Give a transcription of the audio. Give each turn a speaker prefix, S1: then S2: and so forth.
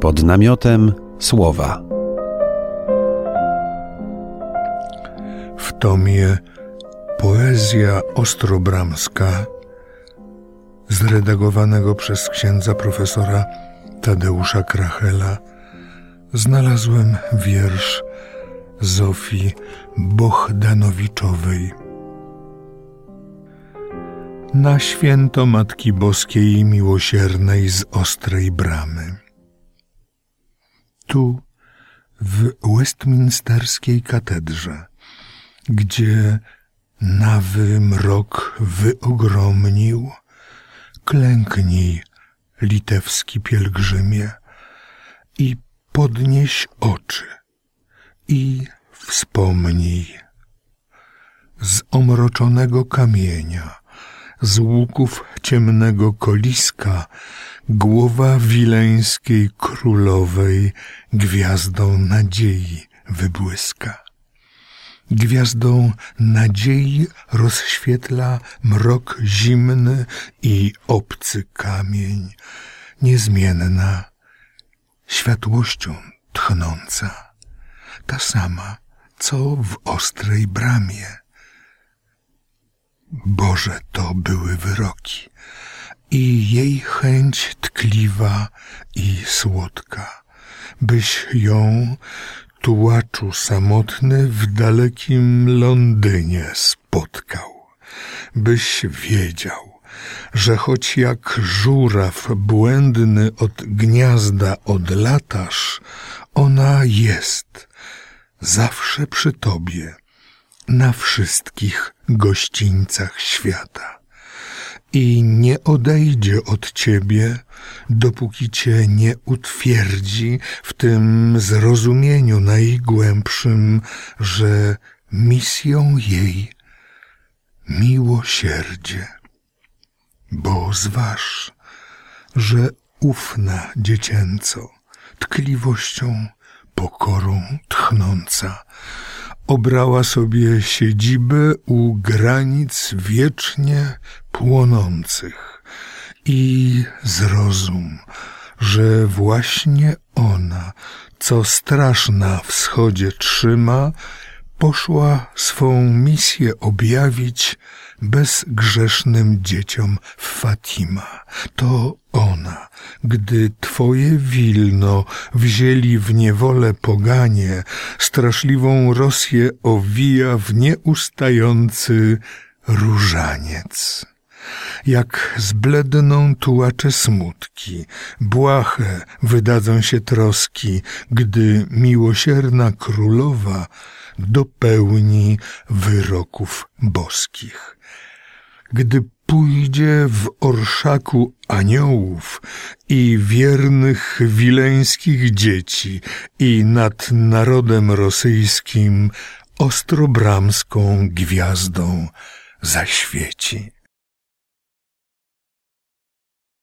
S1: pod namiotem słowa.
S2: W tomie Poezja Ostrobramska, zredagowanego przez księdza profesora Tadeusza Krachela, znalazłem wiersz Zofii Bohdanowiczowej. Na święto Matki Boskiej Miłosiernej z Ostrej Bramy. Tu, w Westminsterskiej katedrze, gdzie nawy mrok wyogromnił, klęknij, litewski pielgrzymie, i podnieś oczy i wspomnij. Z omroczonego kamienia, z łuków ciemnego koliska, głowa wileńskiej królowej gwiazdą nadziei wybłyska. Gwiazdą nadziei rozświetla mrok zimny i obcy kamień, niezmienna, światłością tchnąca, ta sama, co w ostrej bramie. Boże to były wyroki. I jej chęć tkliwa i słodka, byś ją tułaczu samotny w dalekim Londynie spotkał, byś wiedział, że choć jak żuraw błędny od gniazda odlatasz, ona jest zawsze przy tobie na wszystkich gościńcach świata i nie odejdzie od ciebie, dopóki cię nie utwierdzi w tym zrozumieniu najgłębszym, że misją jej miłosierdzie. Bo zważ, że ufna dziecięco, tkliwością, pokorą tchnąca, obrała sobie siedzibę u granic wiecznie płonących. I zrozum, że właśnie ona, co straż na wschodzie trzyma, poszła swą misję objawić bezgrzesznym dzieciom Fatima. To ona, gdy twoje Wilno wzięli w niewolę poganie, straszliwą Rosję owija w nieustający różaniec. Jak zbledną tułacze smutki, błahe wydadzą się troski, gdy miłosierna królowa dopełni wyroków boskich. Gdy pójdzie w orszaku aniołów i wiernych wileńskich dzieci i nad narodem rosyjskim ostrobramską gwiazdą zaświeci.